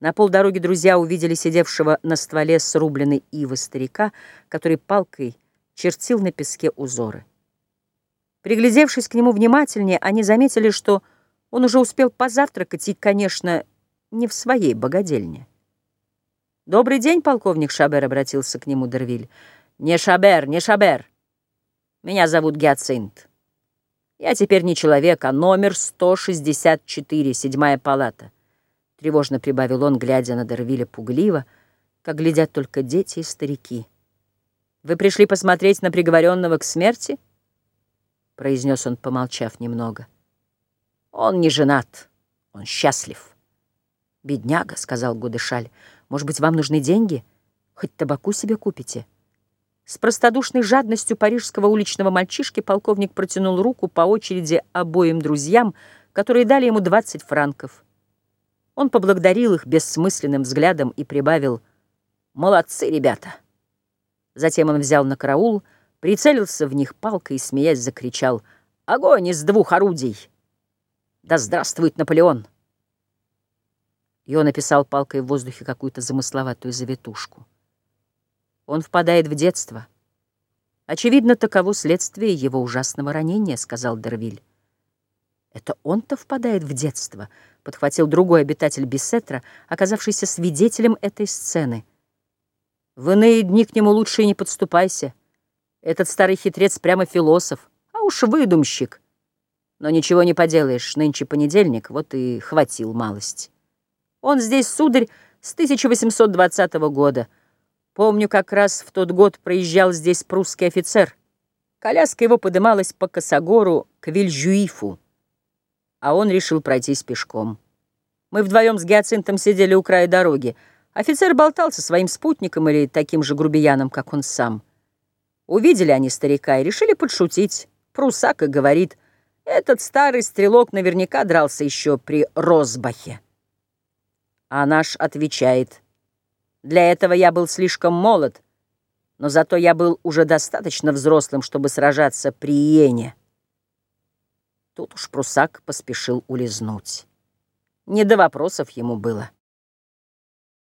На полдороги друзья увидели сидевшего на стволе срубленной ивы старика, который палкой чертил на песке узоры. Приглядевшись к нему внимательнее, они заметили, что он уже успел позавтракать и, конечно, не в своей богадельне. «Добрый день, полковник Шабер», — обратился к нему Дервиль. «Не Шабер, не Шабер. Меня зовут Гиацинт. Я теперь не человек, а номер 164, седьмая палата». Тревожно прибавил он, глядя на Дервиля пугливо, как глядят только дети и старики. «Вы пришли посмотреть на приговоренного к смерти?» — произнес он, помолчав немного. «Он не женат, он счастлив». «Бедняга», — сказал Гудышаль, — «может быть, вам нужны деньги? Хоть табаку себе купите?» С простодушной жадностью парижского уличного мальчишки полковник протянул руку по очереди обоим друзьям, которые дали ему 20 франков. Он поблагодарил их бессмысленным взглядом и прибавил «Молодцы, ребята!». Затем он взял на караул, прицелился в них палкой и, смеясь, закричал «Огонь из двух орудий! Да здравствует Наполеон!» И он описал палкой в воздухе какую-то замысловатую завитушку. Он впадает в детство. Очевидно, таково следствие его ужасного ранения, сказал Дервиль. Это он-то впадает в детство, подхватил другой обитатель Бессетра, оказавшийся свидетелем этой сцены. В иные дни к нему лучше и не подступайся. Этот старый хитрец прямо философ, а уж выдумщик. Но ничего не поделаешь, нынче понедельник, вот и хватил малость. Он здесь, сударь, с 1820 года — Помню, как раз в тот год проезжал здесь прусский офицер. Коляска его подымалась по Косогору к Вильжуифу, а он решил пройтись пешком. Мы вдвоем с Гиацинтом сидели у края дороги. Офицер болтал со своим спутником или таким же грубияном, как он сам. Увидели они старика и решили подшутить. Прусак и говорит, этот старый стрелок наверняка дрался еще при Розбахе. А наш отвечает — для этого я был слишком молод, но зато я был уже достаточно взрослым, чтобы сражаться при Иене. Тут уж прусак поспешил улизнуть. Не до вопросов ему было.